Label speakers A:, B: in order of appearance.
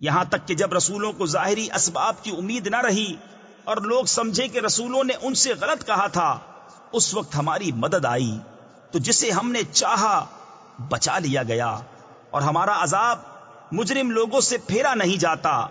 A: یہاں تک کہ جب رسولوں کو ظاہری اسباب کی امید نہ رہی اور لوگ سمجھے کہ رسولوں نے ان سے غلط کہا تھا، اس وقت ہماری مدد آئی۔ تو جسے ہم نے چاہا، بچا لیا گیا اور ہمارا عذاب مجرم لوگوں سے پھیرا نہیں جاتا۔